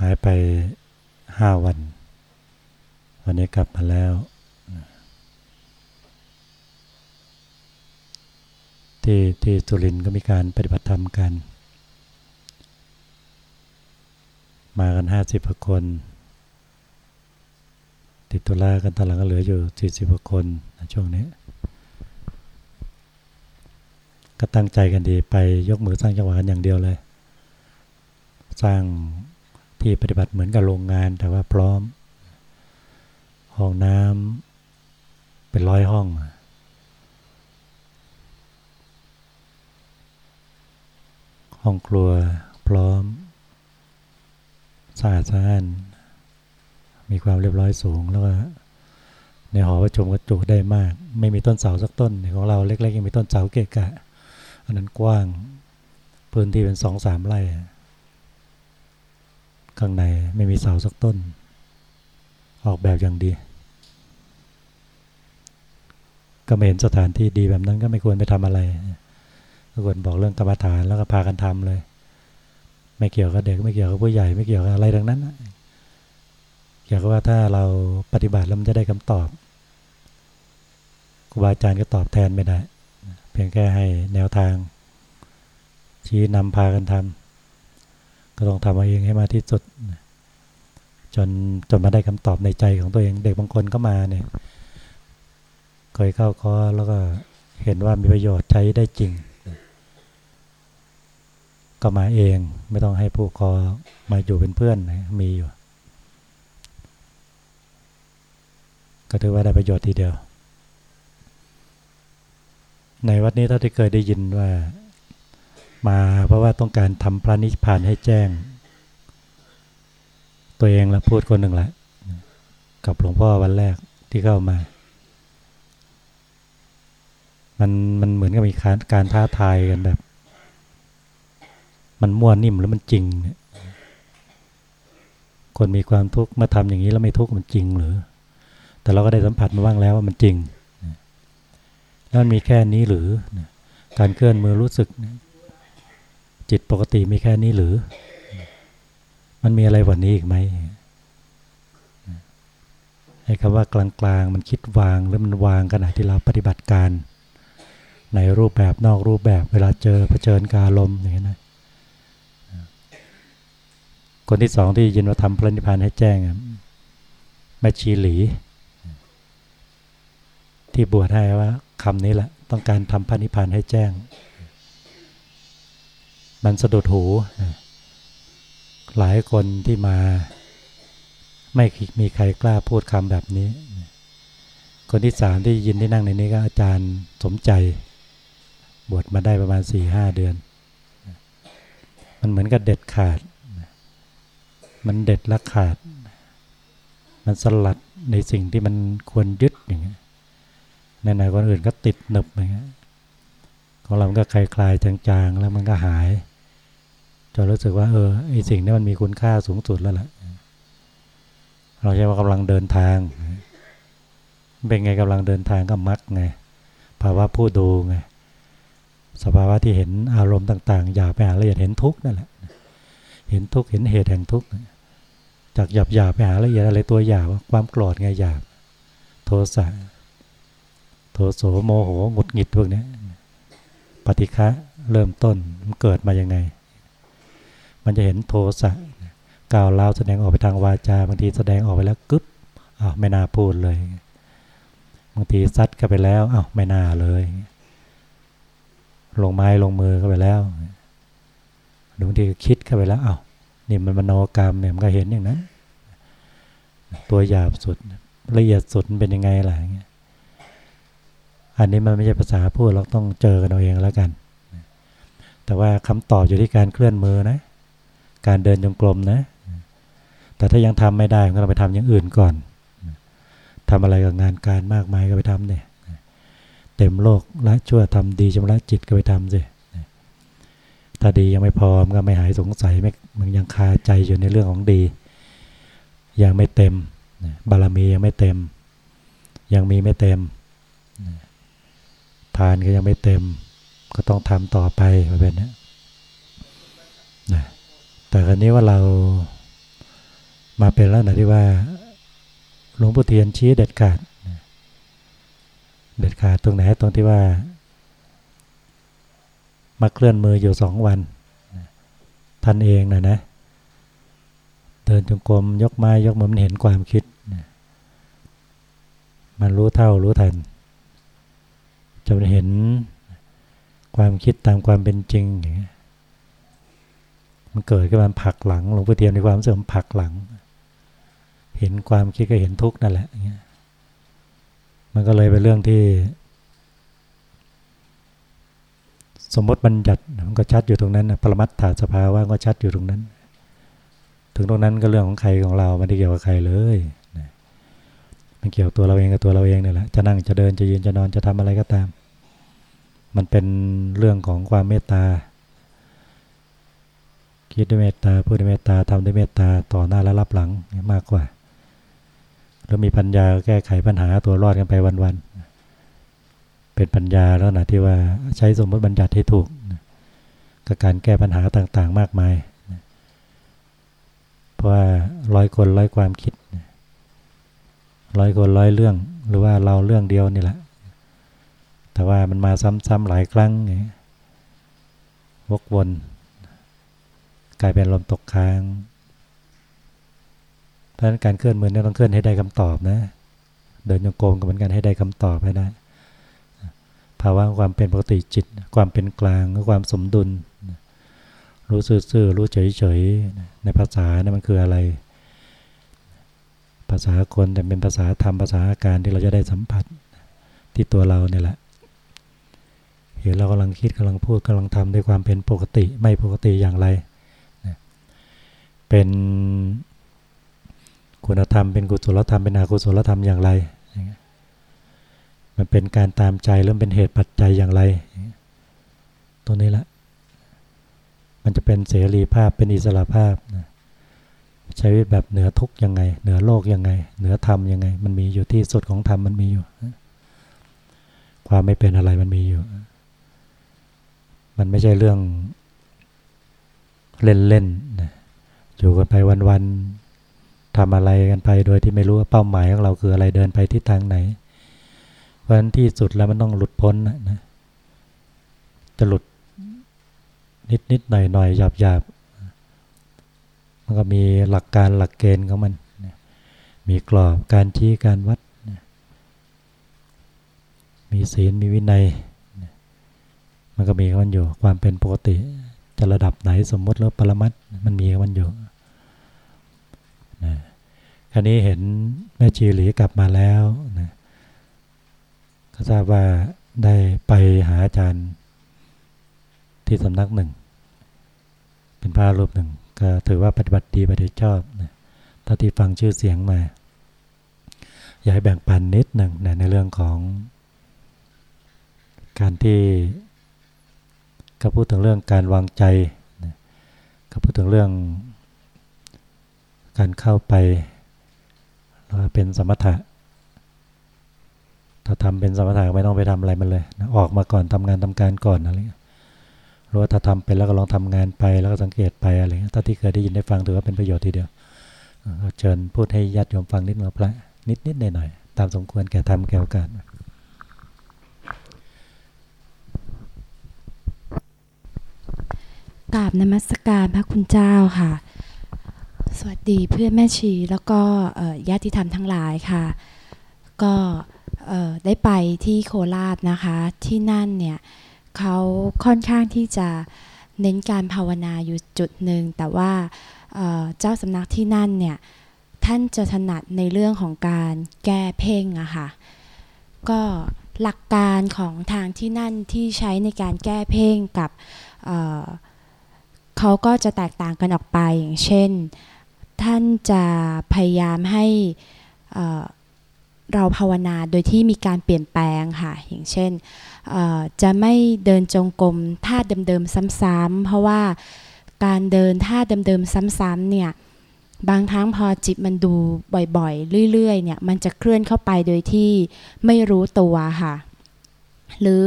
หายไปห้าวัน วันนี้กลับมาแล้ว ที่ที่สุรินก็มีการปฏิบัติธรรมกัน มากันห้าสิบคน ติดตุลากันตอนหลังก็เหลืออยู่สี่สิบคนช่วงนี้ ก็ตั้งใจกันดีไปยกมือสร้างจังหวะกันอย่างเดียวเลย สร้างที่ปฏิบัติเหมือนกับโรงงานแต่ว่าพร้อม ห้องน้ำเป็นร้อยห้อง ห้องครัวพร้อมสะอาดสะอ้านมีความเรียบร้อยสูงแล้วก็ในหอประชุมก็จุได้มาก ไม่มีต้นเสาสักต้นของเราเล็กๆยังมีต้นเสาเกะกะ อันนั้นกว้างพื้นที่เป็นสองสามไร่ ข้างในไม่มีเสาสักต้น ออกแบบอย่างดี ก็ไม่เห็นสถานที่ดีแบบนั้นก็ไม่ควรไปทำอะไรก็ควรบอกเรื่องกรรมฐานแล้วก็พากันทำเลย ไม่เกี่ยวกับเด็กไม่เกี่ยวกับผู้ใหญ่ไม่เกี่ยวกับอะไรดังนั้นเกี่ยวกับว่าถ้าเราปฏิบัติแล้วมันจะได้คำตอบครูบาอาจารย์ก็ตอบแทนไม่ได้ เพียงแค่ให้แนวทางชี้นำพากันทำ ก็ต้องทำเอาเองให้มาที่สุด จนจนมาได้คำตอบในใจของตัวเอง เด็กบางคนก็มาเนี่ยเคยเข้าคอแล้วก็เห็นว่ามีประโยชน์ใช้ได้จริง ก็มาเองไม่ต้องให้ผู้คอมาอยู่เป็นเพื่อนมีอยู่ ก็ถือว่าได้ประโยชน์ทีเดียว ในวัดนี้ถ้าที่เคยได้ยินว่า มาเพราะว่าต้องการทำพระนิพพานให้แจ้ง ตัวเองแล้วพูดคนหนึ่งแหละกับหลวงพ่อวันแรกที่เข้ามา มันมันเหมือนกับมีการการท้าทายกันแบบ มันม้วนนิ่มแล้วมันจริงเนี่ยคนมีความทุกข์มาทำอย่างนี้แล้วไม่ทุกข์มันจริงหรือ แต่เราก็ได้สัมผัสมาบ้างแล้วว่ามันจริง แล้วมันมีแค่นี้หรือ การเคลื่อนมือรู้สึก จิตปกติมีแค่นี้หรือ มันมีอะไรกว่านี้อีกไหมไอ้คำว่ากลางๆ มันคิดวางหรือมันวางขณะที่เราปฏิบัติการ ในรูปแบบนอกรูปแบบเวลาเจอเผชิญกาลมอย่างนี้นะคนที่สองที่ยินว่าทำพระนิพพานให้แจ้งแม่ชีหลี ที่บวชให้ว่าคำนี้แหละ ต้องการทำพระนิพพานให้แจ้ง มันสะดุดหู หลายคนที่มา ไม่มีใครกล้าพูดคำแบบนี้ คนที่สามที่ยินที่นั่งในนี้ก็อาจารย์สมใจ บวชมาได้ประมาณสี่ห้าเดือน มันเหมือนกับเด็ดขาด มันเด็ดละขาด มันสลัดในสิ่งที่มันควรยึดอย่างเงี้ยในไหนคนอื่นก็ติดหนึบอย่างเงี้ยของเราก็คลายคลายจางๆ แล้วมันก็หาย จนรู้สึกว่าเออไอสิ่งนี้มันมีคุณค่าสูงสุดแล้วล่ะ เราใช้ว่ากำลังเดินทาง เป็นไงกำลังเดินทางก็มักไงภาวะผู้ดูไงสภาวะที่เห็นอารมณ์ต่าง ๆ อย่าไปหาละเอียดเห็นทุกข์นั่นแหละ เห็นทุกข์เห็นเหตุแห่งทุกข์จากหยาบหยาไปหาละเอียดอะไรตัวหยาบความโกรธไงหยาบโทสะโทโสโมโหหงุดหงิดพวกนี้ปฏิฆะเริ่มต้นมันเกิดมายังไง มันจะเห็นโทสะกล่าวลาวแสดงออกไปทางวาจาบางทีแสดงออกไปแล้วกึ๊บอ้าวไม่น่าพูดเลยบางทีซัดกันไปแล้วอ้าวไม่น่าเลยลงไม้ลงมือก็ไปแล้วหรือบางทีคิดเข้าไปแล้วอ้าวนี่มันมโนกรรมเนี่ยมันก็เห็นอย่างนั้นตัวหยาบสุดละเอียดสุดเป็นยังไงล่ะอันนี้มันไม่ใช่ภาษาพูดเราต้องเจอกันเอาเองแล้วกัน แต่ว่าคำตอบอยู่ที่การเคลื่อนมือนะ การเดินจงกรมนะ แต่ถ้ายังทำไม่ได้ก็เราไปทำอย่างอื่นก่อนทำอะไรกับงานการมากมายก็ไปทำเนี่ยเต็มโลกละชั่วทำดีชำระจิตก็ไปทำสิถ้าดียังไม่พอมก็ไม่หายสงสัยไม่มันยังคาใจอยู่ในเรื่องของดี ยังไม่เต็มบารมียังไม่เต็ม ยังมีไม่เต็มทานก็ยังไม่เต็ม ก็ต้องทำต่อไปแบบนี้นะ แต่ครั้นี้ว่าเรามาเป็นแล้วนะที่ว่าหลวงปู่เทียนชี้เด็ดขาด เด็ดขาดตรงไหนตรงที่ว่า มาเคลื่อนมืออยู่สองวันท่านเองนะนะ เดินจงกรมยกไม้ยกมือมันเห็นความคิด มันรู้เท่ารู้ทันจะเห็นความคิดตามความเป็นจริงอย่างนี้ มันเกิดขึ้นมาผักหลังหลวงพ่อเทียนในความเสื่อมผักหลัง เห็นความคิดก็เห็นทุกข์นั่นแหละอย่างเงี้ยมันก็เลยเป็นเรื่องที่ สมมติบัญญัติมันก็ชัดอยู่ตรงนั้นปรมัตถาสภาวะก็ชัดอยู่ตรงนั้น ถึงตรงนั้นก็เรื่องของใครของเราไม่ได้เกี่ยวกับใครเลยมันเกี่ยวตัวเราเองกับตัวเราเองนี่แหละจะนั่งจะเดินจะยืนจะนอนจะทำอะไรก็ตาม มันเป็นเรื่องของความเมตตา คิดด้วยเมตตาพูดด้วยเมตตาทำด้วยเมตตาต่อหน้าและรับหลังมากกว่าแล้วมีปัญญาแก้ไขปัญหาตัวรอดกันไปวันๆเป็นปัญญาแล้วนะที่ว่าใช้สมมติบัญญัติให้ถูกกับการแก้ปัญหาต่างๆ มากมายเพราะว่าร้อยคนร้อยความคิดร้อยคนร้อยเรื่อง หรือว่าเราเรื่องเดียวนี่แหละ แต่ว่ามันมาซ้ำๆหลายครั้งวกวน กลายเป็นลมตกค้าง เพราะฉะนั้นการเคลื่อนมือเนี่ยต้องเคลื่อนให้ได้คำตอบนะ เดินโยงโกงก็เหมือนกันให้ได้คำตอบให้ได้ ภาวะความเป็นปกติจิต ความเป็นกลางความสมดุล รู้ซื่อๆรู้เฉยๆในภาษาเนี่ยมันคืออะไร ภาษาคนแต่เป็นภาษาธรรมภาษาอาการที่เราจะได้สัมผัสที่ตัวเราเนี่ยแหละเห็นเรากำลังคิดกำลังพูดกำลังทำด้วยความเป็นปกติไม่ปกติอย่างไร เป็นคุณธรรมเป็นกุศลธรรมเป็นอกุศลธรรมอย่างไร มันเป็นการตามใจหรือเป็นเหตุปัจจัยอย่างไร ตัวนี้ละมันจะเป็นเสรีภาพเป็นอิสระภาพใช้ชีวิตแบบเหนือทุกยังไง เหนือโลกยังไง เหนือธรรมยังไง มันมีอยู่ที่สุดของธรรมมันมีอยู่ ความไม่เป็นอะไรมันมีอยู่ มันไม่ใช่เรื่องเล่นๆนะ อยู่กันไปวันๆทำอะไรกันไปโดยที่ไม่รู้ว่าเป้าหมายของเราคืออะไรเดินไปทิศทางไหน เพราะฉะนั้นที่สุดแล้วมันต้องหลุดพ้นนะจะหลุดนิดนิดหน่อยหน่อยหยาบหยาบมันก็มีหลักการหลักเกณฑ์ของมัน มีกรอบการชี้การวัด มีศีลมีวินัย มันก็มีมันอยู่ความเป็นปกติ จะระดับไหนสมมติแล้วปรมัตมันมีมันอยู่ นะคราวนี้เห็นแม่ชีหลีกลับมาแล้วนะก็ทราบว่าได้ไปหาอาจารย์ที่สำนักหนึ่ง เป็นพระรูปหนึ่ง ก็ถือว่าปฏิบัติดีปฏิชอบนะถ้าที่ฟังชื่อเสียงมา อยากให้แบ่งปันนิดหนึ่งนะในเรื่องของ การที่ก็พูดถึงเรื่องการวางใจก็พูดถึงเรื่อง การเข้าไปเราเป็นสมถะ ถ้าทำเป็นสมถะไม่ต้องไปทำอะไรมันเลยนะออกมาก่อนทำงานทำการก่อนอะไรหรือว่าถ้าทำเป็นแล้วก็ลองทำงานไปแล้วก็สังเกตไปอะไรถ้าที่เคยได้ยินได้ฟังถือว่าเป็นประโยชน์ทีเดียวเชิญพูดให้ญาติโยมฟังนิดหน่อยพระนิดนิดหน่อยหน่อยตามสมควรแก่ธรรมแก่โอกาสกราบนมัสการพระคุณเจ้าค่ะ สวัสดีเพื่อนแม่ชีแล้วก็ญาติธรรมทั้งหลายค่ะ ก็ได้ไปที่โคราชนะคะ ที่นั่นเนี่ยเขาค่อนข้างที่จะเน้นการภาวนาอยู่จุดหนึ่ง แต่ว่าเจ้าสำนักที่นั่นเนี่ยท่านจะถนัดในเรื่องของการแก้เพ่งอะค่ะ ก็หลักการของทางที่นั่นที่ใช้ในการแก้เพ่งกับเขาก็จะแตกต่างกันออกไปอย่างเช่น ท่านจะพยายามให้เราภาวนาโดยที่มีการเปลี่ยนแปลงค่ะ อย่างเช่น จะไม่เดินจงกรมท่าเดิมๆซ้ำๆเพราะว่าการเดินท่าเดิมๆซ้ำๆเนี่ยบางครั้งพอจิตมันดูบ่อยๆ เรื่อยๆเนี่ยมันจะเคลื่อนเข้าไปโดยที่ไม่รู้ตัวค่ะ หรือ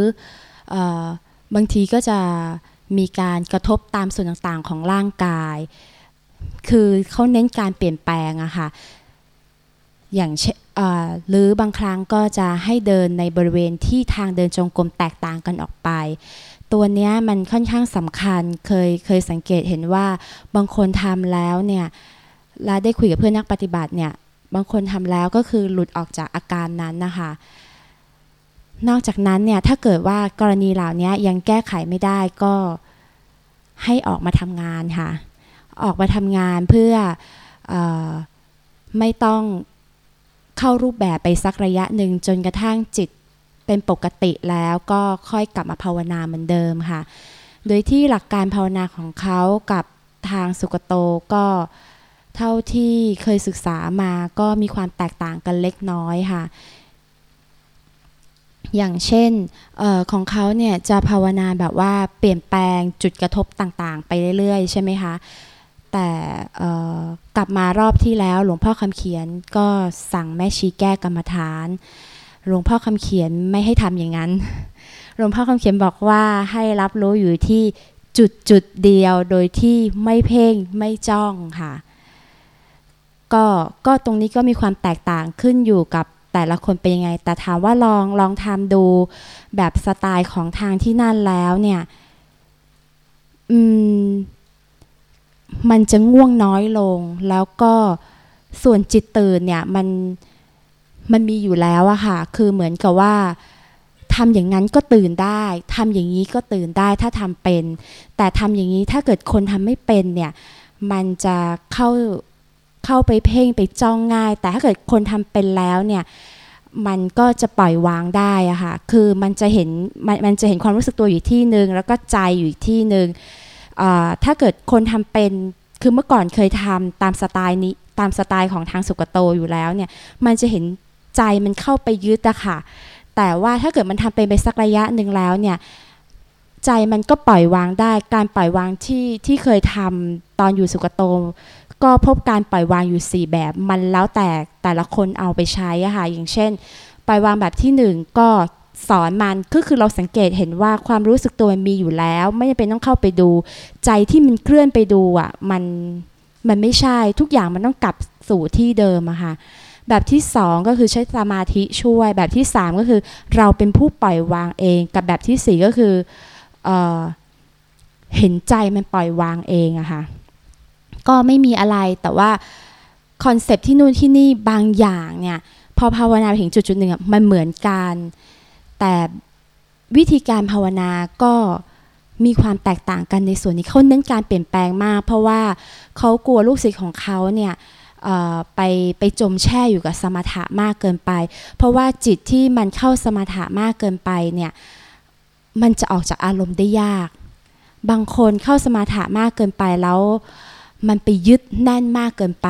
บางทีก็จะมีการกระทบตามส่วนต่างๆของร่างกาย คือเขาเน้นการเปลี่ยนแปลงอะค่ะ อย่างหรือบางครั้งก็จะให้เดินในบริเวณที่ทางเดินจงกรมแตกต่างกันออกไป ตัวนี้มันค่อนข้างสำคัญ เคยเคยสังเกตเห็นว่าบางคนทำแล้วเนี่ยและได้คุยกับเพื่อนนักปฏิบัติเนี่ย บางคนทำแล้วก็คือหลุดออกจากอาการนั้นนะคะ นอกจากนั้นเนี่ยถ้าเกิดว่ากรณีเหล่านี้ยังแก้ไขไม่ได้ก็ให้ออกมาทำงานค่ะ ออกมาทำงานเพื่ออไม่ต้องเข้ารูปแบบไปสักระยะหนึ่งจนกระทั่งจิตเป็นปกติแล้วก็ค่อยกลับมาภาวนาเหมือนเดิมค่ะ โดยที่หลักการภาวนาของเขากับทางสุกโตก็เท่าที่เคยศึกษามาก็มีความแตกต่างกันเล็กน้อยค่ะ อย่างเช่นออของเขาเนี่ยจะภาวนาแบบว่าเปลี่ยนแปลงจุดกระทบต่างๆ ไปเรื่อยๆ ใช่ไหมคะ แต่กลับมารอบที่แล้ว หลวงพ่อคำเขียนก็สั่งแม่ชีแก้กรรมฐาน หลวงพ่อคำเขียนไม่ให้ทำอย่างนั้น หลวงพ่อคำเขียนบอกว่าให้รับรู้อยู่ที่จุดจุดเดียวโดยที่ไม่เพ่งไม่จ้องค่ะก็ก็ตรงนี้ก็มีความแตกต่างขึ้นอยู่กับแต่ละคนเป็นยังไง แต่ถามว่าลองลองทำดูแบบสไตล์ของทางที่นั่นแล้วเนี่ย อืม มันจะง่วงน้อยลง แล้วก็ส่วนจิตตื่นเนี่ยมันมันมีอยู่แล้วอะค่ะ คือเหมือนกับว่าทำอย่างนั้นก็ตื่นได้ทำอย่างนี้ก็ตื่นได้ถ้าทำเป็น แต่ทำอย่างนี้ถ้าเกิดคนทำไม่เป็นเนี่ย มันจะเข้าเข้าไปเพ่งไปจ้องง่าย แต่ถ้าเกิดคนทำเป็นแล้วเนี่ยมันก็จะปล่อยวางได้อะค่ะ คือมันจะเห็นมันมันจะเห็นความรู้สึกตัวอยู่ที่หนึ่งแล้วก็ใจอยู่ที่หนึ่ง ถ้าเกิดคนทำเป็นคือเมื่อก่อนเคยทำตามสไตล์นี้ตามสไตล์ของทางสุกโตอยู่แล้วเนี่ยมันจะเห็นใจมันเข้าไปยึดอะค่ะ แต่ว่าถ้าเกิดมันทำเป็นไปสักระยะหนึ่งแล้วเนี่ยใจมันก็ปล่อยวางได้ การปล่อยวางที่ที่เคยทำตอนอยู่สุกโต ก็พบการปล่อยวางอยู่ 4 แบบมันแล้วแต่แต่ละคนเอาไปใช้อะค่ะอย่างเช่น ปล่อยวางแบบที่ 1 ก็ สอนมันก็คือเราสังเกตเห็นว่าความรู้สึกตัวมันมีอยู่แล้ว ไม่จำเป็นต้องเข้าไปดู ใจที่มันเคลื่อนไปดูอะมันมันไม่ใช่ทุกอย่างมันต้องกลับสู่ที่เดิมอะค่ะแบบที่สองก็คือใช้สมาธิช่วย แบบที่สามก็คือเราเป็นผู้ปล่อยวางเอง กับแบบที่สี่ก็คือเอเห็นใจมันปล่อยวางเองอะค่ะก็ไม่มีอะไรแต่ว่าคอนเซปที่นู่นที่นี่บางอย่างเนี่ยพอภาวนาถึงจุดจุดหนึ่งมันเหมือนกัน แต่วิธีการภาวนาก็มีความแตกต่างกันในส่วนนี้เขาเน้นการเปลี่ยนแปลงมาก เพราะว่าเขากลัวลูกศิษย์ของเขาเนี่ยไปไปจมแช่อยู่กับสมถะมากเกินไป เพราะว่าจิตที่มันเข้าสมถะมากเกินไปเนี่ยมันจะออกจากอารมณ์ได้ยาก บางคนเข้าสมาธิมากเกินไปแล้ว มันไปยึดแน่นมากเกินไป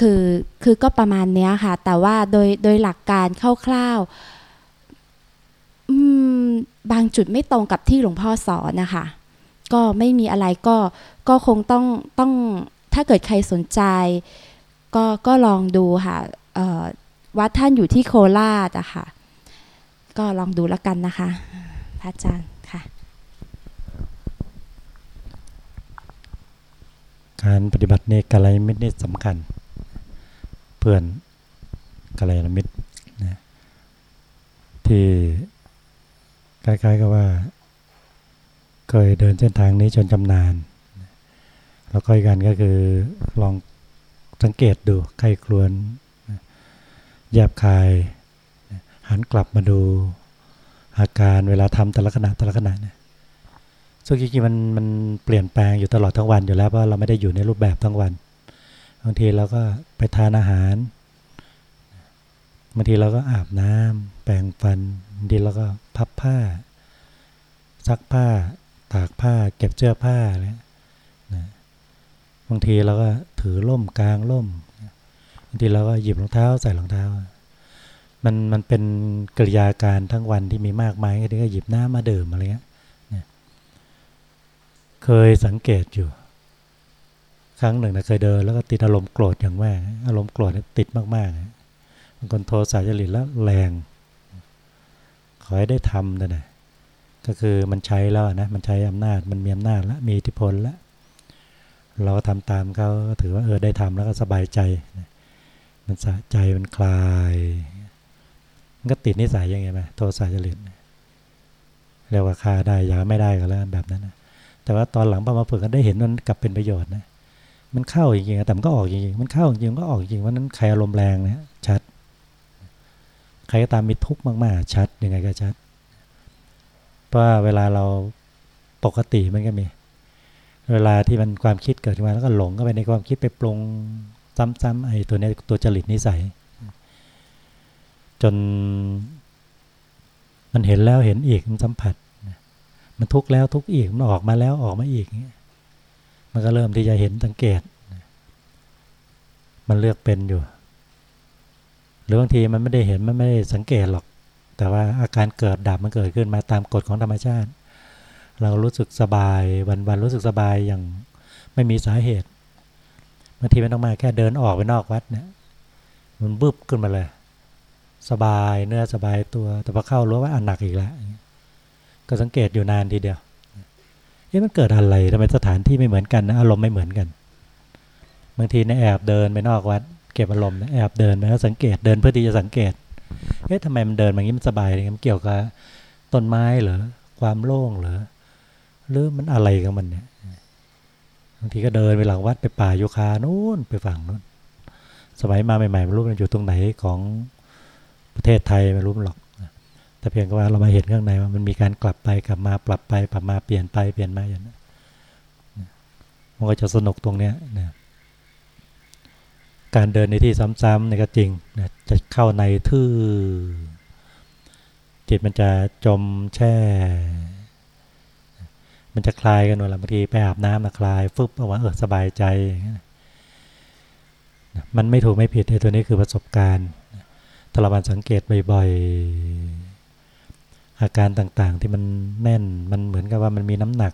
คือคือก็ประมาณนี้ค่ะ แต่ว่าโดยโดยหลักการคร่าวๆ บางจุดไม่ตรงกับที่หลวงพ่อสอนนะคะ ก็ไม่มีอะไรก็ก็คงต้องต้องถ้าเกิดใครสนใจ ก็ก็ลองดูค่ะวัดท่านอยู่ที่โคราชอะค่ะ ก็ลองดูแล้วกันนะคะ พระอาจารย์ค่ะ การปฏิบัติในกาลยมิตรนี่สำคัญ เพื่อนกาลยมิตรนะที่ คล้ายๆกับว่า เคยเดินเส้นทางนี้จนจำนานแล้วก็อีกกันก็คือลองสังเกตดูใครครวนแยบคาย หันกลับมาดูอาการเวลาทำแต่ละขณะแต่ละขณะเนี่ยซึ่งจริงๆมันมันเปลี่ยนแปลงอยู่ตลอดทั้งวันอยู่แล้วเพราะเราไม่ได้อยู่ในรูปแบบทั้งวัน บางทีเราก็ไปทานอาหาร บางทีเราก็อาบน้ำแปรงฟันบางทีเราก็พับผ้า ซักผ้า ตากผ้า เก็บเสื้อผ้าเลยนะบางทีเราก็ถือล่มกลางล่มบางทีเราก็หยิบรองเท้าใส่รองเท้า มันมันเป็นกิริยาการทั้งวันที่มีมากมายที่ก็หยิบน้ำมาดื่มอะไรเงี้ยเคยสังเกตอยู่ ครั้งหนึ่งนะเคยเดินแล้วก็ติดอารมณ์โกรธอย่างแม่อารมณ์โกรธติดมากๆบาง คนโทสายจริตแล้วแรง ขอให้ได้ทำนะนะก็คือมันใช้แล้วนะมันใช้อำนาจมันมีอำนาจแล้วมีอิทธิพลแล้วเราทำตามเขาถือว่าเออได้ทำแล้วก็สบายใจ มันสะใจมันคลาย มันก็ติดนิสัยยังไงไหมโทสะจริตเรียกว่าคาได้ยาไม่ได้ก็แล้วแบบนั้นนะแต่ว่าตอนหลังพอมาฝึกกันได้เห็นมันกลับเป็นประโยชน์นะมันเข้าจริงๆแต่มันก็ออกจริงๆมันเข้าจริงๆก็ออกจริงว่านั้นใครอารมณ์แรงนะชัด ใครก็ตามมีทุกข์มาก ๆ ชัดยังไงก็ชัด เพราะเวลาเราปกติมันก็มี เวลาที่มันความคิดเกิดขึ้นมาแล้วก็หลงก็ไปในความคิดไปปรุงซ้ำๆไอ้ตัวนี้ตัวจริตนิสัย จน มันเห็นแล้วเห็นอีกมันสัมผัส มันทุกข์แล้วทุกข์อีกมันออกมาแล้วออกมาอีก มันก็เริ่มที่จะเห็นสังเกต มันเลือกเป็นอยู่ หรือบางทีมันไม่ได้เห็นมันไม่ได้สังเกตหรอก แต่ว่าอาการเกิดดับมันเกิดขึ้นมาตามกฎของธรรมชาติ เรารู้สึกสบายวันวันรู้สึกสบายอย่างไม่มีสาเหตุบางทีไมันต้องมาแค่เดินออกไปนอกวัดเนี่ยมันบึบขึ้นมาเลย สบายเนื้อสบายตัว แต่พอเข้ารู้ว่าอันหนักอีกแล้วก็สังเกตอยู่นานทีเดียวเอ๊ะมันเกิดอะไรทำไมสถานที่ไม่เหมือนกันนะอารมณ์ไม่เหมือนกัน บางทีเนี่ยแอบเดินไปนอกวัด เก็บอารมณ์นะแอบเดินไปแล้วสังเกตเดินเพื่อที่จะสังเกตเอ๊ะทำไมมันเดินอย่างนี้มันสบายอะไรมันเกี่ยวกับต้นไม้เหรอความโล่งเหรอหรือมันอะไรกับมันเนี่ยบางทีก็เดินไปหลังวัดไปป่าโยคานู้นไปฝั่งนู้นสมัยมาใหม่ๆไม่รู้มันอยู่ตรงไหนของประเทศไทยไม่รู้หรอกแต่เพียงว่าเรามาเห็นข้างในว่ามันมีการกลับไปกลับมาปรับไปปรับมาเปลี่ยนไปเปลี่ยนมาอย่างนี้มันก็จะสนุกตรงเนี้ยนะ การเดินในที่ซ้ำๆนี่ก็จริงนะจะเข้าในทื่อ จิตมันจะจมแช่ มันจะคลายกันหมดละบางทีไปอาบน้ำนะคลายฟึบเอาว่าเออสบายใจ มันไม่ถูกไม่ผิดไอ้ตัวนี้คือประสบการณ์ถ้าเราบันสังเกตบ่อยๆ อาการต่างๆที่มันแน่น มันเหมือนกับว่ามันมีน้ำหนัก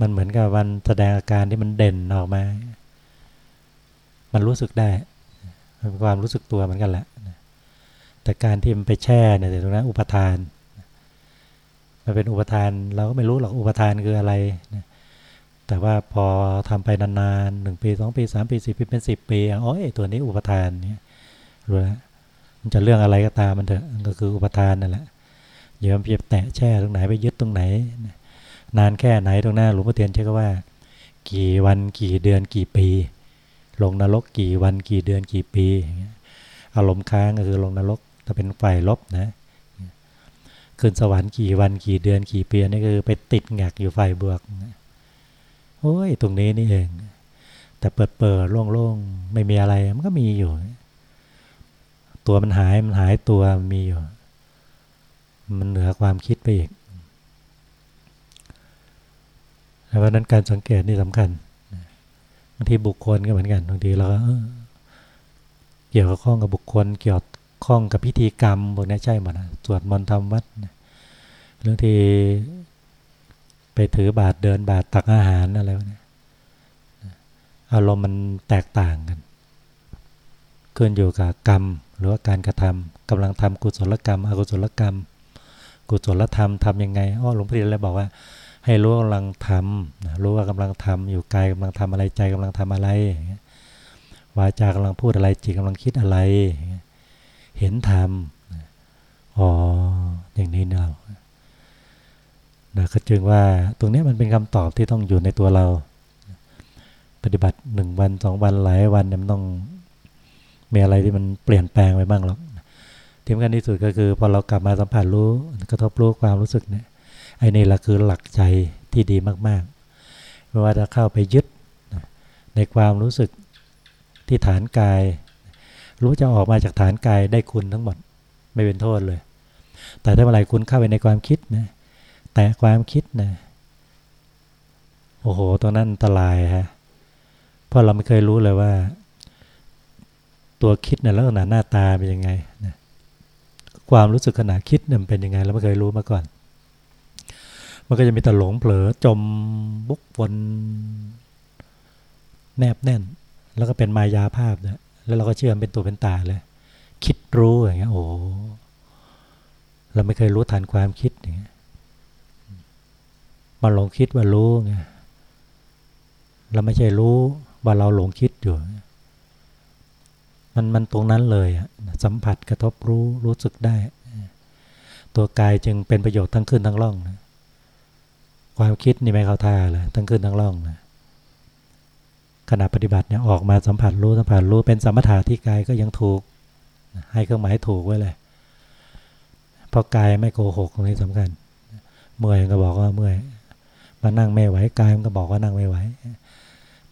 มันเหมือนกับวันแสดงอาการที่มันเด่นออกมา มันรู้สึกได้มันเป็นความรู้สึกตัวเหมือนกันแหละแต่การที่มันไปแช่เนี่ยตรงนั้นอุปทานมันเป็นอุปทานเราก็ไม่รู้หรอกอุปทานคืออะไรแต่ว่าพอทำไปนานๆหนึ่งปีสองปีสามปีสี่ปีเป็นสิบปีอ๋อไอตัวนี้อุปทานเนี่ยรู้แล้วมันจะเรื่องอะไรก็ตามมันเถอะก็คืออุปทานนั่นแหละอย่าไปแตะแช่ตรงไหนไปยึดตรงไหน นานแค่ไหนตรงหน้าหลวงพ่อเทียนใช้ก็ว่า กี่วันกี่เดือนกี่ปี ลงนรกกี่วันกี่เดือนกี่ปีอารมณ์ค้างก็คือลงนรกถ้าเป็นฝ่ายลบนะขึ้นสวรรค์กี่วันกี่เดือนกี่ปีนี่คือไปติดแงกอยู่ฝ่ายบวกโอ้ยตรงนี้นี่เอง แต่เปิดเปิดโล่งๆไม่มีอะไรมันก็มีอยู่ ตัวมันหายมันหายตัวมันมีอยู่ มันเหนือความคิดไปอีกเพราะนั้นการสังเกตนี่สำคัญ บางทีบุคคลก็เหมือนกันบางทีเราก็เกี่ยวข้องกับบุคคล เกี่ยวข้องกับพิธีกรรมพวกนี้ใช่หมดนะสวดมนต์ทำวัดเรื่องที่ไปถือบาทเดินบาทตักอาหารอะไรนี่ยอารมณ์มันแตกต่างกันขึ้นอยู่กับกรรม หรือว่าการกระทำกำลังทำกุศลกรรม อกุศลกรรม กุศลธรรมทำยังไงอ้อหลวงพ่อเลยบอกว่า ให้รู้กำลังทำรู้ว่ากำลังทำอยู่กายกำลังทำอะไรใจกำลังทำอะไรวาจากำลังพูดอะไรจิตกำลังคิดอะไร เห็นธรรมอ๋ออย่างนี้เรานะก็จึงว่าตรงนี้มันเป็นคำตอบที่ต้องอยู่ในตัวเรา ปฏิบัติหนึ่งวันสองวันหลายวันมันต้องมีอะไรที่มันเปลี่ยนแปลงไปบ้างหรอกที่สำคัญที่สุดก็คือพอเรากลับมาสัมผัสรู้กระทบรู้ความรู้สึกเนี่ย ไอ้นี่แหละคือหลักใจที่ดีมากๆไม่ว่าจะเข้าไปยึดในความรู้สึกที่ฐานกาย รู้จะออกมาจากฐานกายได้คุณทั้งหมดไม่เป็นโทษเลย แต่ถ้าเมื่อไหร่คุณเข้าไปในความคิดนะแต่ความคิดนะโอ้โหตรงนั้นอันตรายฮะเพราะเราไม่เคยรู้เลยว่า ตัวคิดเนี่ยลักษณะหน้าตาเป็นยังไงนะความรู้สึกขณะคิดเนี่ยเป็นยังไง เราไม่เคยรู้มาก่อน มันก็จะมีแต่หลงเผลอจมบุกวนแนบแน่น แล้วก็เป็นมายาภาพเนี่ยแล้วเราก็เชื่อมเป็นตัวเป็นตาเลย คิดรู้อย่างเงี้ยโอ้เราไม่เคยรู้ทันความคิดอย่างเงี้ยมาหลงคิดว่ารู้ไงเราไม่ใช่รู้ว่าเราหลงคิดอยู่ มันมันตรงนั้นเลยสัมผัสกระทบรู้รู้สึกได้ ตัวกายจึงเป็นประโยชน์ทั้งขึ้นทั้งล่องนะ ความคิดนี่ไม่เข้าท่าเลยทั้งขึ้นทั้งล่องนะขณะปฏิบัติเนี่ยออกมาสัมผัสรู้สัมผัสรู้เป็นสมถะที่กายก็ยังถูก ให้เครื่องหมายถูกไว้เลยเพราะกายไม่โกหกตรงนี้สำคัญ เมื่อยก็บอกว่าเมื่อยมานั่งไม่ไหวกายมันก็บอกว่านั่งไม่ไหว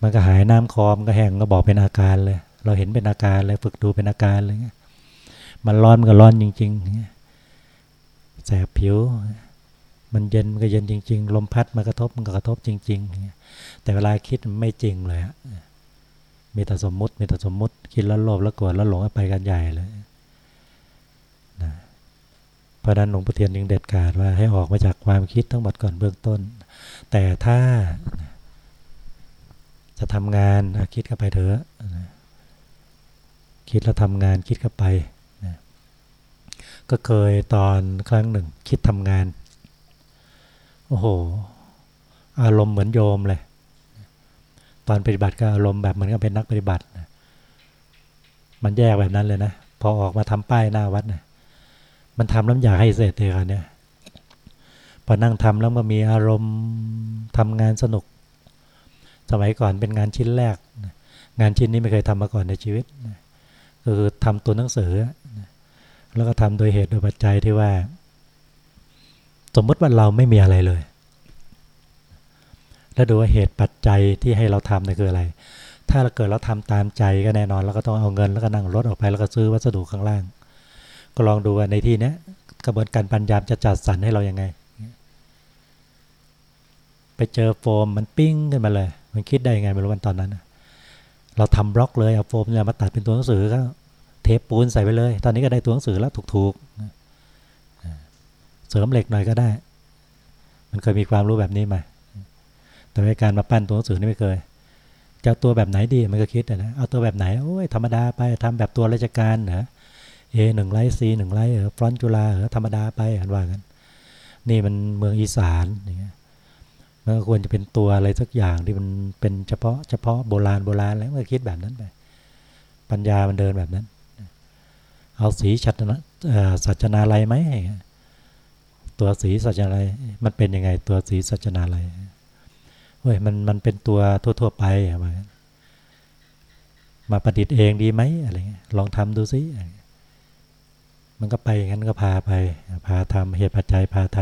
มันก็หายน้ำคอมก็แห้งก็บอกเป็นอาการเลย เราเห็นเป็นอาการเลยฝึกดูเป็นอาการเลยมันร้อนมันก็ร้อนจริงๆแสบผิว มันเย็นมันก็เย็นจริง ๆ ลมพัดมากระทบมันก็กระทบจริงๆแต่เวลาคิดมันไม่จริงเลยอะมีแต่สมมุติมีแต่สมมุติคิดแล้วโลภแล้วโกรธแล้วหลงไปกันใหญ่เลยนะพระดันหลวงพ่อเทียนยังเด็ดขาดว่าให้ออกมาจากความคิดทั้งหมดก่อนเบื้องต้น แต่ถ้าจะทำงานคิดเข้าไปเถอะคิดแล้วทำงานคิดเข้าไปก็เคยตอนครั้งหนึ่งคิดทำงาน โอ้โห อารมณ์เหมือนโยมเลย ตอนปฏิบัติก็อารมณ์แบบเหมือนกับเป็นนักปฏิบัตินะมันแยกแบบนั้นเลยนะ พอออกมาทำป้ายหน้าวัดนะมันทำแล้วอยากให้เสร็จเลยครับเนี่ย พอนั่งทำแล้วมันมีอารมณ์ทำงานสนุก สมัยก่อนเป็นงานชิ้นแรก งานชิ้นนี้ไม่เคยทำมาก่อนในชีวิต คือทำตัวหนังสือ แล้วก็ทำโดยเหตุโดยปัจจัยที่ว่า สมมติว่าเราไม่มีอะไรเลย แล้วดูว่าเหตุปัจจัยที่ให้เราทำนี่คืออะไร ถ้าเราเกิดเราทำตามใจก็แน่นอนเราก็ต้องเอาเงินแล้วก็นั่งรถออกไปแล้วก็ซื้อวัสดุข้างล่าง ก็ลองดูว่าในที่นี้กระบวนการปัญญาจะจัดสรรให้เรายังไง ไปเจอโฟมมันปิ้งขึ้นมาเลย มันคิดได้ยังไงไม่รู้วันตอนนั้น เราทำบล็อกเลยเอาโฟมเนี่ยมาตัดเป็นตัวหนังสือก็เทปปูนใส่ไปเลย ตอนนี้ก็ได้ตัวหนังสือแล้วถูกๆ สริมเหล็กหน่อยก็ได้ มันเคยมีความรู้แบบนี้ไหมแต่ในการมาปั้นตัวหนังสือนี่ไม่เคยจะตัวแบบไหนดีมันก็คิดนะเอาตัวแบบไหนโอ้ยธรรมดาไปทำแบบตัวราชการเหรอเอหนึ่งไลท์ซีหนึ่งไลท์เออฟรอนจุฬาเออธรรมดาไปอันว่ากันนี่มันเมืองอีสานอย่างเงี้ยมันก็ควรจะเป็นตัวอะไรสักอย่างที่มันเป็นเฉพาะเฉพาะโบราณโบราณแล้วก็คิดแบบนั้นไปปัญญามันเดินแบบนั้น เอาสีชัดนะสัจนาลัยไหม ตัวสีสัจนาลัยมันเป็นยังไงตัวสีสัจนาลัยเฮ้ยมันมันเป็นตัวทั่ว ๆ ไปมามาประดิษฐ์เองดีไหมอะไรเงี้ยลองทำดูซิมันก็ไปงั้นก็พาไป พาทำเหตุปัจจัยพาท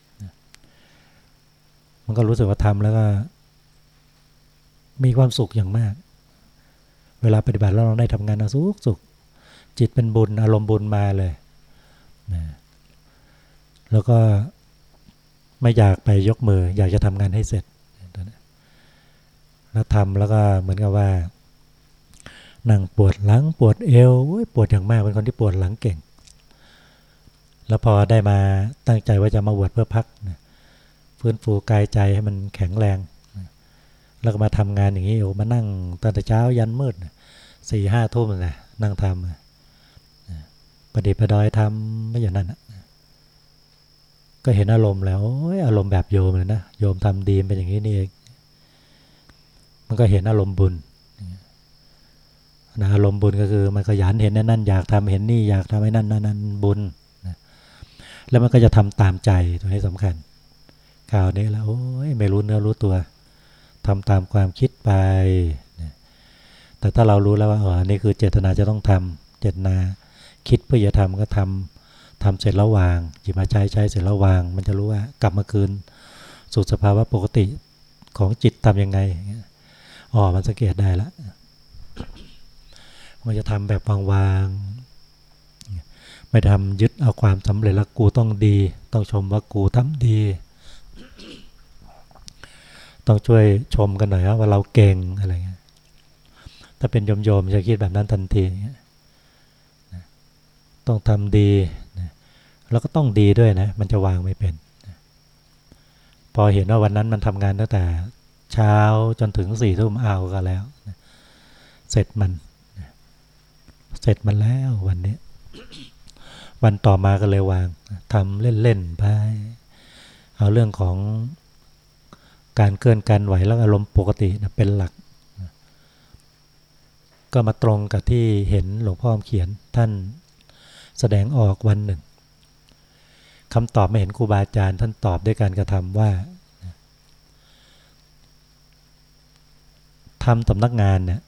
ำมันก็รู้สึกว่าทำแล้วก็ มีความสุขอย่างมาก เวลาปฏิบัติแล้วเราได้ทำงานสุขสุขจิตเป็นบุญอารมณ์บุญมาเลยนะ แล้วก็ไม่อยากไปยกมือ อยากจะทำงานให้เสร็จแล้วทำแล้วก็เหมือนกับว่านั่งปวดหลังปวดเอวปวดอย่างมากเป็นคนที่ปวดหลังเก่ง แล้วพอได้มาตั้งใจว่าจะมาบวชเพื่อพักฟื้นฟูกายใจให้มันแข็งแรง แล้วก็มาทำงานอย่างนี้โอ้มานั่งตั้งแต่เช้ายันมืดสี่ห้าทุ่มนะนั่งทำประดิษฐ์ประดอยทำไม่อย่างนั้น ก็เห็นอารมณ์แล้วอารมณ์แบบโยมเลยนะโยมทำดีเป็นอย่างนี้นี่เองมันก็เห็นอารมณ์บุญนะอารมณ์บุญก็คือมันขยันเห็นนั่นนั่นอยากทำเห็นนี่อยากทำให้นั่นนั่นนั่นบุญนะแล้วมันก็จะทำตามใจตัวนี้สำคัญข่าวนี้แล้วโอ้ยไม่รู้เนื้อรู้ตัวทำตามความคิดไปนะแต่ถ้าเรารู้แล้วว่าอ๋อนี่คือเจตนาจะต้องทำเจตนาคิดเพื่อจะทำก็ทำ ทำเสร็จแล้ววางหยิบมาใช้ใช้เสร็จแล้ววาง มันจะรู้ว่ากลับมาคืน สู่สภาวะปกติของจิตทำยังไงอ๋อมันสังเกตได้ล้วมันจะทำแบบวางๆไม่ทำยึดเอาความสำเร็จแล้วกูต้องดี ต้องชมว่ากูทำดี ต้องช่วยชมกันหน่อยว่าเราเก่งอะไรเงี้ยถ้าเป็นโยมๆจะคิดแบบนั้นทันที ต้องทำดี แล้วก็ต้องดีด้วยนะ มันจะวางไม่เป็น พอเห็นว่าวันนั้นมันทำงานตั้งแต่เช้าจนถึงสี่ทุ่มเอาก็แล้ว เสร็จมัน เสร็จมันแล้ววันนี้ วันต่อมาก็เลยวางทำเล่นๆไป เอาเรื่องของการเคลื่อนการไหวแล้วอารมณ์ปกตินะเป็นหลัก ก็มาตรงกับที่เห็นหลวงพ่อเขียนท่านแสดงออกวันหนึ่ง คำตอบไม่เห็นครูบาอาจารย์ ท่านตอบด้วยการกระทำว่าทำสำนักงานเนี่ย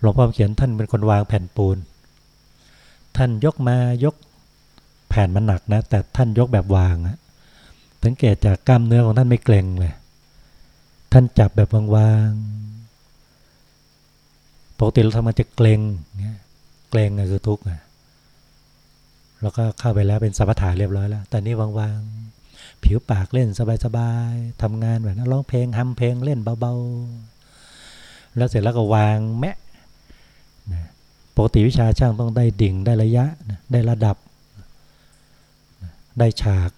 หลวงพ่อเขียนท่านเป็นคนวางแผ่นปูน ท่านยกมายกแผ่นมันหนักนะ แต่ท่านยกแบบวางอะสังเกตจากกล้ามเนื้อของท่านไม่เกร็งเลย ท่านจับแบบวางๆปกติเราทำมันจะเกร็งเนี่ยเกร็งคือทุกข์อะ แล้วก็เข้าไปแล้วเป็นสัมปทาเรียบร้อยแล้วแต่นี่วางๆ ผิวปากเล่นสบายๆทำงานแบบนั้นร้องเพลงฮัมเพลงเล่นเบาๆ แล้วเสร็จแล้วก็วางแมะปกติวิชาช่างต้องได้ดิ่งได้ระยะได้ระดับ ได้ฉาก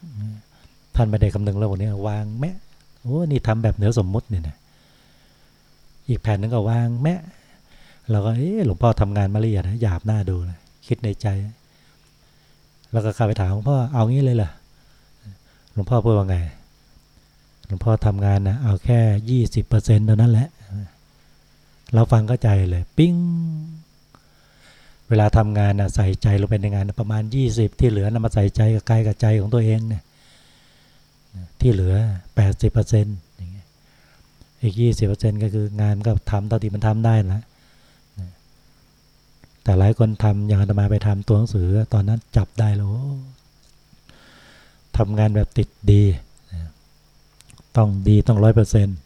ท่านไม่ได้คำนึงแล้ววันนี้วางแมะโอ้นี่ทำแบบเหนือสมมุติเนี่ยนะอีกแผ่นนึงก็วางแมะเราก็เออหลวงพ่อทำงานมาละเอียดนะหยาบหน้าดูเลยคิดในใจ แล้วก็เข้าไปถามหลวงพ่อเอางี้เลยเหรอหลวงพ่อพูดว่าไงหลวงพ่อทำงานนะเอาแค่ยี่สิบเปอร์เซ็นต์เท่านั้นแหละ เราฟังก็ใจเลย ปิ้งเวลาทำงานนะใส่ใจลงไปในงานประมาณยี่สิบที่เหลือนำมาใส่ใจกับกายกับใจของตัวเองเนี่ยที่เหลือแปดสิบเปอร์เซ็นต์อีกยี่สิบเปอร์เซ็นต์ก็คืองานก็ทำเท่าที่มันทำได้นะ แต่หลายคนทำอย่างอาตมาไปทำตัวหนังสือ ตอนนั้นจับได้แล้วทำงานแบบติดดี ต้องดีต้องร้อยเปอร์เซ็นต์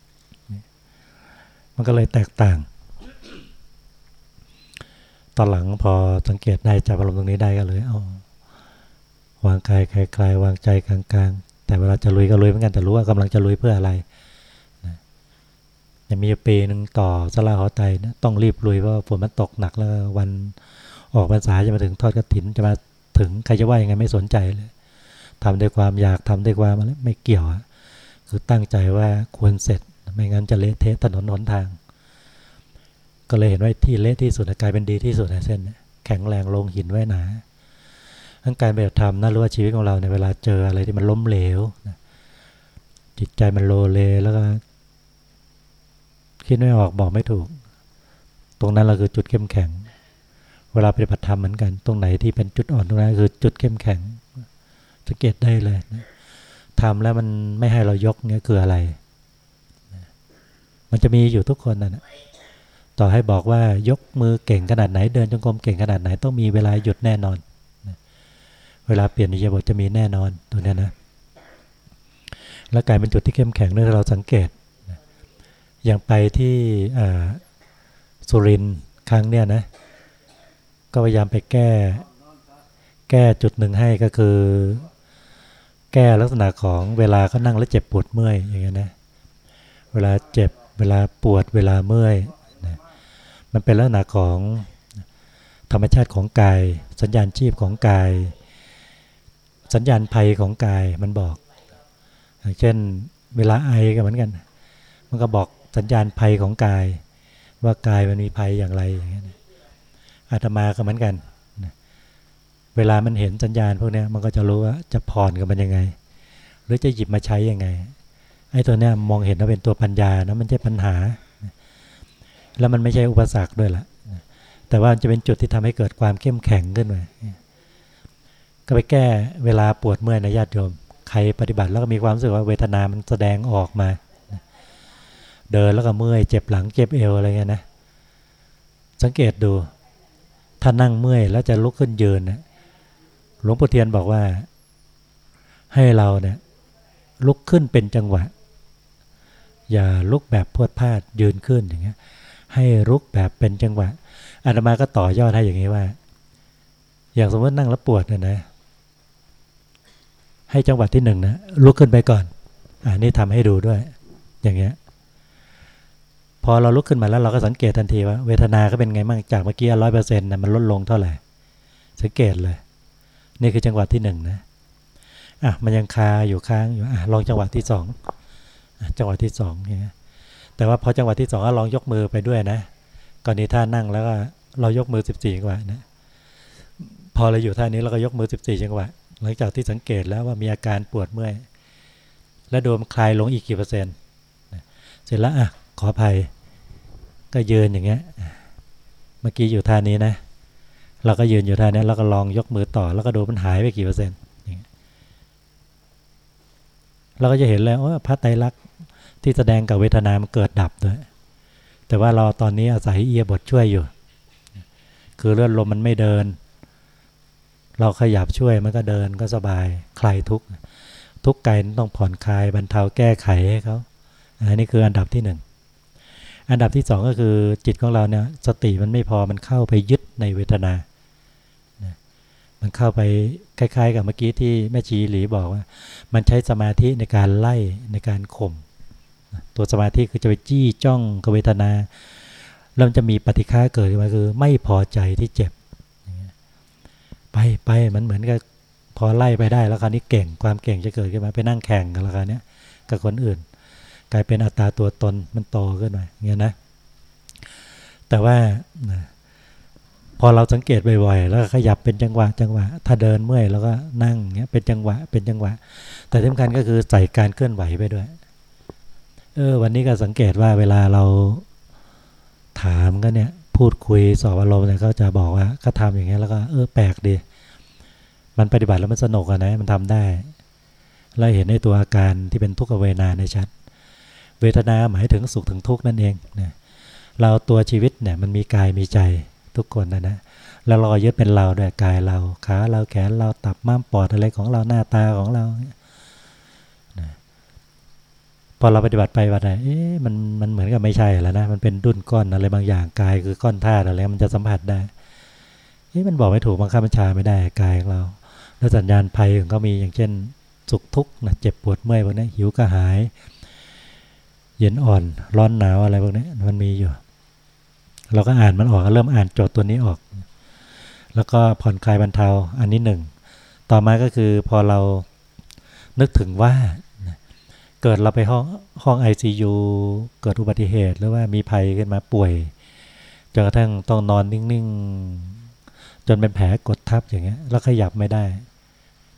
มันก็เลยแตกต่าง ตอนหลังพอสังเกตได้จับอารมณ์ตรงนี้ได้ก็เลยเอาวางกายคลายๆวางใจกลางๆ แต่เวลาจะลุยก็ลุยเหมือนกันแต่รู้ว่ากำลังจะลุยเพื่ออะไร ยังมีปีหนึ่งต่อสลาหอไตนะต้องรีบลุยเพราะฝนมันตกหนักแล้ววันออกพรรษาจะมาถึงทอดกระถินจะมาถึงใครจะว่ายังไงไม่สนใจเลยทำด้วยความอยากทำด้วยความอะไรไม่เกี่ยวคือตั้งใจว่าควรเสร็จไม่งั้นจะเละเทะถนนหนทาง ก็เลยเห็นว่าที่เละที่สุดกลายเป็นดีที่สุดในเส้น แข็งแรงลงหินไว้หนาทั้งการปฏิบัติธรรมนะรู้ว่าชีวิตของเราในเวลาเจออะไรที่มันล้มเหลวจิตใจมันโลเลแล้วก็ คิดไม่ออกบอกไม่ถูก ตรงนั้นเราคือจุดเข้มแข็ง เวลาปฏิบัติธรรมเหมือนกัน ตรงไหนที่เป็นจุดอ่อนตรงนั้นคือจุดเข้มแข็งสังเกตได้เลยทำแล้วมันไม่ให้เรายกเนี่ยคืออะไร มันจะมีอยู่ทุกคนนะต่อให้บอกว่ายกมือเก่งขนาดไหนเดินจงกรมเก่งขนาดไหนต้องมีเวลาหยุดแน่นอน เวลาเปลี่ยนอิริยาบถจะมีแน่นอนตัวนี้นะ แล้วกลายเป็นจุดที่เข้มแข็งเมื่อเราสังเกต อย่างไปที่สุรินครั้งเนี้ยนะ ก็พยายามไปแก้ แก้จุดหนึ่งให้ก็คือ แก้ลักษณะของเวลาเขานั่งแล้วเจ็บปวดเมื่อยอย่างเงี้ยนะ เวลาเจ็บเวลาปวดเวลาเมื่อยนะมันเป็นลักษณะของธรรมชาติของกาย สัญญาณชีพของกาย สัญญาณภัยของกายมันบอก เช่นเวลาไอก็เหมือนกัน มันก็บอก สัญญาณภัยของกาย ว่ากายมันมีภัยอย่างไรอย่างเงี้ยอาตมาก็เหมือนกัน เวลามันเห็นสัญญาณพวกนี้มันก็จะรู้ว่าจะผ่อนกับมันยังไง หรือจะหยิบมาใช้ยังไงไอ้ตัวเนี้ยมองเห็นว่าเป็นตัวปัญญานะมันจะปัญหา แล้วมันไม่ใช่อุปสรรคด้วยล่ะแต่ว่าจะเป็นจุดที่ทำให้เกิดความเข้มแข็งขึ้นมาก็ไปแก้เวลาปวดเมื่อยนะญาติโยม ใครปฏิบัติแล้วก็มีความรู้สึกว่าเวทนามันแสดงออกมา เดินแล้วก็เมื่อยเจ็บหลังเจ็บเอวอะไรเงี้ยนะสังเกตดู ถ้านั่งเมื่อยแล้วจะลุกขึ้นยืนนะหลวงพ่อเทียนบอกว่า ให้เราเนี่ยลุกขึ้นเป็นจังหวะ อย่าลุกแบบพวดพลาดยืนขึ้นอย่างเงี้ย ให้ลุกแบบเป็นจังหวะอาตมาก็ต่อยอดให้อย่างนี้ว่า อย่างสมมตินั่งแล้วปวดเนี่ยนะ ให้จังหวะที่หนึ่งนะลุกขึ้นไปก่อนอ่านี่ทำให้ดูด้วย อย่างเงี้ย พอเราลุกขึ้นมาแล้วเราก็สังเกตทันทีว่าเวทนาก็เป็นไงบ้างจากเมื่อกี้ร้อยเปอร์เซ็นต์นะมันลดลงเท่าไหร่ สังเกตเลย นี่คือจังหวะที่หนึ่งนะอะมันยังคาอยู่ค้างอยู่อะลองจังหวะที่สองจังหวะที่สองเนี่ยแต่ว่าพอจังหวะที่สองก็ลองยกมือไปด้วยนะก่อนนี้ท่านั่งแล้วก็เรายกมือสิบสี่จังหวะนะพอเราอยู่ท่านี้เราก็ยกมือสิบสี่จังหวะหลังจากที่สังเกตแล้วว่ามีอาการปวดเมื่อยและโดมคลายลงอีกกี่เปอร์เซ็นต์เสร็จแล้วอะ ขออภัย ก็ยืนอย่างเงี้ย เมื่อกี้อยู่ท่านี้นะ เราก็ยืนอยู่ท่านี้แล้วก็ลองยกมือต่อ แล้วก็ดูมันหายไปกี่เปอร์เซ็นต์เราก็จะเห็นเลยว่าพระไตรลักษณ์ที่แสดงกับเวทนา มันเกิดดับด้วย แต่ว่าเราตอนนี้อาศัยเอียบทช่วยอยู่ คือเลือดลมมันไม่เดิน เราขยับช่วยมันก็เดินก็สบาย คลายทุกข์ทุกข์กายต้องผ่อนคลายบรรเทาแก้ไขให้เขาอันนี้คืออันดับที่หนึ่ง อันดับที่สองก็คือจิตของเราเนี่ยสติมันไม่พอมันเข้าไปยึดในเวทนา มันเข้าไปคล้ายๆ กับเมื่อกี้ที่แม่ชีหลีบอกว่า มันใช้สมาธิในการไล่ในการข่มตัวสมาธิคือจะไปจี้จ้องกับเวทนาแล้วมันจะมีปฏิฆาเกิดขึ้นมาคือ ไม่พอใจที่เจ็บไปไปมันเหมือนกับพอไล่ไปได้แล้วคราวนี้เก่งความเก่งจะเกิดขึ้นมาไปนั่งแข่งกันแล้วคราวนี้กับคนอื่น กลายเป็นอัตตาตัวตนมันโตขึ้นมาเงี้ยนะ แต่ว่าพอเราสังเกตบ่อยๆ แล้วขยับเป็นจังหวะจังหวะ ถ้าเดินเมื่อยแล้วก็นั่งเงี้ยเป็นจังหวะเป็นจังหวะ แต่ที่สำคัญก็คือใส่การเคลื่อนไหวไปด้วย เออ วันนี้ก็สังเกตว่าเวลาเราถามก็เนี่ย พูดคุยสอบอารมณ์เนี่ยเขาจะบอกว่าก็ทำอย่างเงี้ยแล้วก็เออแปลกดี มันปฏิบัติแล้วมันสนุกอะนะมันทำได้เราเห็นในตัวอาการที่เป็นทุกขเวนาในชัด เวทนาหมายถึงสุขถึงทุกข์นั่นเองนะเราตัวชีวิตเนี่ยมันมีกายมีใจทุกคนนะนะแล้วเรายึดเป็นเราด้วยกายเราขาเราแขนเราตับม้ามปอดอะไรของเราหน้าตาของเรานะพอเราปฏิบัติไปวันไหนเอ๊ะมันมันเหมือนกับไม่ใช่แล้วนะมันเป็นดุนก้อนอะไรบางอย่างกายคือก้อนธาตุอะไรมันจะสัมผัสได้เอ๊ะมันบอกไม่ถูกบังคับบัญชาไม่ได้กายของเรา แล้วสัญญาณภัยของเขามีอย่างเช่นสุขทุกข์นะเจ็บปวดเมื่อยพวกนี้หิวกระหาย เย็นอ่อนร้อนหนาวอะไรพวกนี้มันมีอยู่ เราก็อ่านมันออกเริ่มอ่านโจทย์ตัวนี้ออก แล้วก็ผ่อนคลายบรรเทาอันนี้หนึ่งต่อมาก็คือพอเรานึกถึงว่าเกิดเราไปห้องห้อง ICU เกิดอุบัติเหตุ หรือว่ามีภัยขึ้นมาป่วยจนกระทั่งต้องนอนนิ่งๆ จนเป็นแผลกดทับอย่างเงี้ย แล้วขยับไม่ได้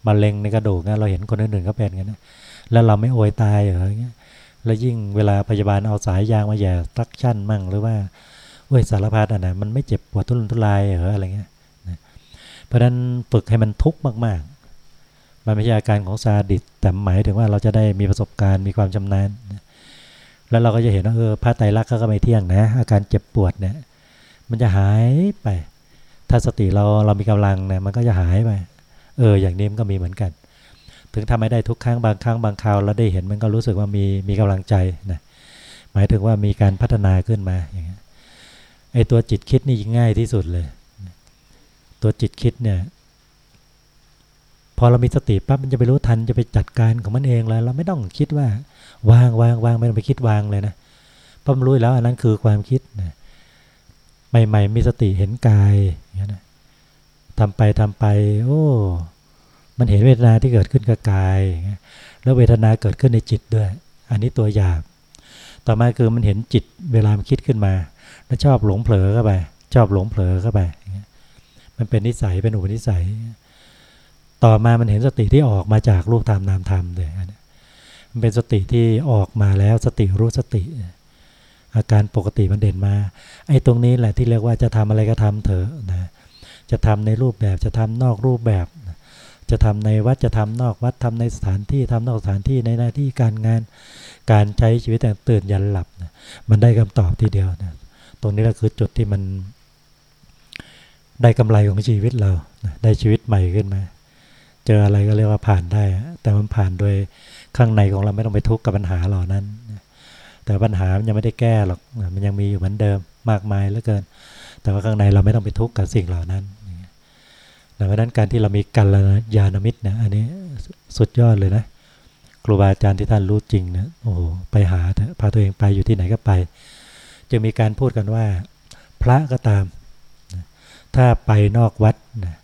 มะเร็งในกระดูกนะเราเห็นคนอื่นๆเขาเป็นกันนะแล้วเราไม่โอยตายเหรออย่างเงี้ย แล้วยิ่งเวลาพยาบาลเอาสายยางมาแย่ตักชั่นมั่งหรือว่าเว้ยสารพัดอะนะมันไม่เจ็บปวดทุรนทุรายเหรออะไรเงี้ยนะเพราะฉะนั้นฝึกให้มันทุกข์มากๆ มันไม่ใช่อาการของซาดิสต์แต่หมายถึงว่าเราจะได้มีประสบการณ์มีความชำนาญนะแล้วเราก็จะเห็นว่าเออพระไตรลักษณ์ก็ไม่เที่ยงนะ อาการเจ็บปวดเนี่ยมันจะหายไป ถ้าสติเราเรามีกำลังเนี่ยมันก็จะหายไป เอออย่างนี้มันก็มีเหมือนกัน ถึงทำไม่ได้ทุกครั้งบางครั้งบางคราวเราได้เห็นมันก็รู้สึกว่ามีมีกำลังใจนะหมายถึงว่ามีการพัฒนาขึ้นมาอย่างเงี้ยไอ้ตัวจิตคิดนี่ง่ายที่สุดเลย ตัวจิตคิดเนี่ย พอเรามีสติปั๊บมันจะไปรู้ทันจะไปจัดการของมันเองแล้วเราไม่ต้องคิดว่าวางวางวางไม่ต้องไปคิดวางเลยนะพราะมันรู้แล้วอันนั้นคือความคิดนะใหม่ๆมีสติเห็นกายอย่างนี้นะทำไปทำไป โอ้ มันเห็นเวทนาที่เกิดขึ้นกับกาย แล้วเวทนาเกิดขึ้นในจิตด้วย อันนี้ตัวอย่าง ต่อมาคือมันเห็นจิตเวลามันคิดขึ้นมา แล้วชอบหลงเผลอเข้าไป ชอบหลงเผลอเข้าไป มันเป็นนิสัยเป็นอุปนิสัย ต่อมามันเห็นสติที่ออกมาจากรูปธรรมนามธรรมเลยมันเป็นสติที่ออกมาแล้วสติรู้สติ อาการปกติมันเด่นมา ไอ้ตรงนี้แหละที่เรียกว่าจะทำอะไรก็ทำเถอะนะจะทำในรูปแบบจะทำนอกรูปแบบ จะทำในวัดจะทำนอกวัดทำในสถานที่ทำนอกสถานที่ในหน้าที่การงานการใช้ชีวิตแต่ตื่นยันหลับนะมันได้คำตอบทีเดียวนะตรงนี้แหละคือจุดที่มัน ได้กำไรของชีวิตเราได้ชีวิตใหม่ขึ้นมา เจออะไรก็เรียกว่าผ่านได้ แต่มันผ่านโดยข้างในของเราไม่ต้องไปทุกข์กับปัญหาเหล่านั้น แต่ปัญหามันยังไม่ได้แก้หรอกมันยังมีอยู่เหมือนเดิมมากมายเหลือเกิน แต่ว่าข้างในเราไม่ต้องไปทุกข์กับสิ่งเหล่านั้น ดังนั้นการที่เรามีกัลยาณมิตรเนี่ยอันนี้สุดยอดเลยนะ ครูบาอาจารย์ที่ท่านรู้จริงนี่ยโอ้โหไปหาพาตัวเองไปอยู่ที่ไหนก็ไป จะมีการพูดกันว่า พระก็ตาม ถ้าไปนอกวัดนะ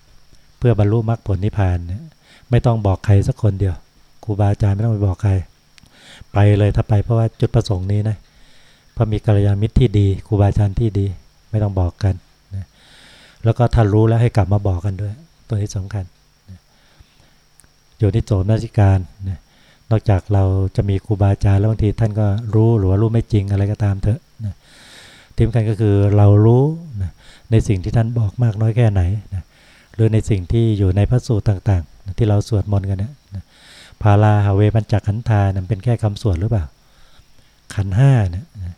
เพื่อบรรลุมรรคผลนิพพานนะไม่ต้องบอกใครสักคนเดียวครูบาอาจารย์ไม่ต้องไปบอกใคร ไปเลยถ้าไปเพราะว่าจุดประสงค์นี้นะเพราะมีกัลยาณมิตรที่ดีครูบาอาจารย์ที่ดี ไม่ต้องบอกกัน แล้วก็ถ้ารู้แล้วให้กลับมาบอกกันด้วย ตัวนี้สำคัญอยู่ที่โจมนาฬิการนะนอกจากเราจะมีครูบาอาจารย์แล้วบางทีท่านก็รู้หรือว่ารู้ไม่จริงอะไรก็ตามเถอะนะที่สำคัญก็คือเรารู้นะในสิ่งที่ท่านบอกมากน้อยแค่ไหนนะหรือในสิ่งที่อยู่ในพระสูตรต่างๆนะที่เราสวดมนต์กันเนี่ยพาลาหาเวปัญจขันธานะเป็นแค่คำสวดหรือเปล่า ขันห้าเนี่ยนะ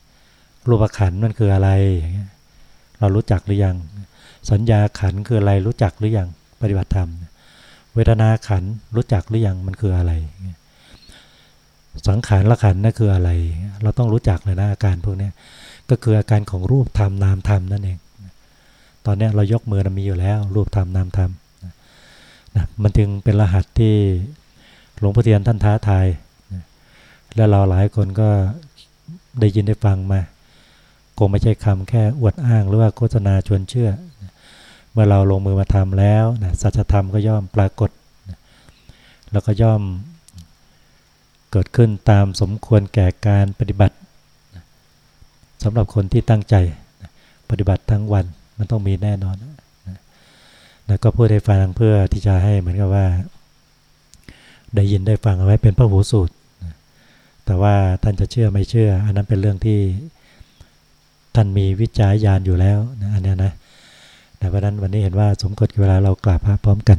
รูปขันมันคืออะไรเงี้ยเรารู้จักหรือยัง สัญญาขันคืออะไรรู้จักหรือยังปฏิบัติธรรม เวทนาขันรู้จักหรือยังมันคืออะไร สังขารละขันนั่นคืออะไร เราต้องรู้จักเลยนะอาการพวกนี้ก็คืออาการของรูปธรรมนามธรรมนั่นเอง ตอนนี้เรายกมือมีอยู่แล้ว รูปธรรมนามธรรมนะมันจึงเป็นรหัสที่หลวงพ่อเทียนท่านท้าทายนะแล้วเราหลายคนก็ได้ยินได้ฟังมา คงไม่ใช่คำแค่อวดอ้างหรือว่าโฆษณาชวนเชื่อ เมื่อเราลงมือมาทำแล้วนะสัจธรรมก็ย่อมปรากฏนะแล้วก็ย่อมเกิดขึ้นตามสมควรแก่การปฏิบัตินะสำหรับคนที่ตั้งใจนะปฏิบัติทั้งวันมันต้องมีแน่นอนนะนะก็พูดให้ฟังเพื่อที่จะให้เหมือนกับว่า ได้ยินได้ฟังเอาไว้เป็นพระหูสูตรนะแต่ว่าท่านจะเชื่อไม่เชื่อ อันนั้นเป็นเรื่องที่ท่านมีวิจัยญาณอยู่แล้วนะอันนี้นะ แต่เพราะนั้นวันนี้เห็นว่าสมกดเวลาเรากราบพระพร้อมกัน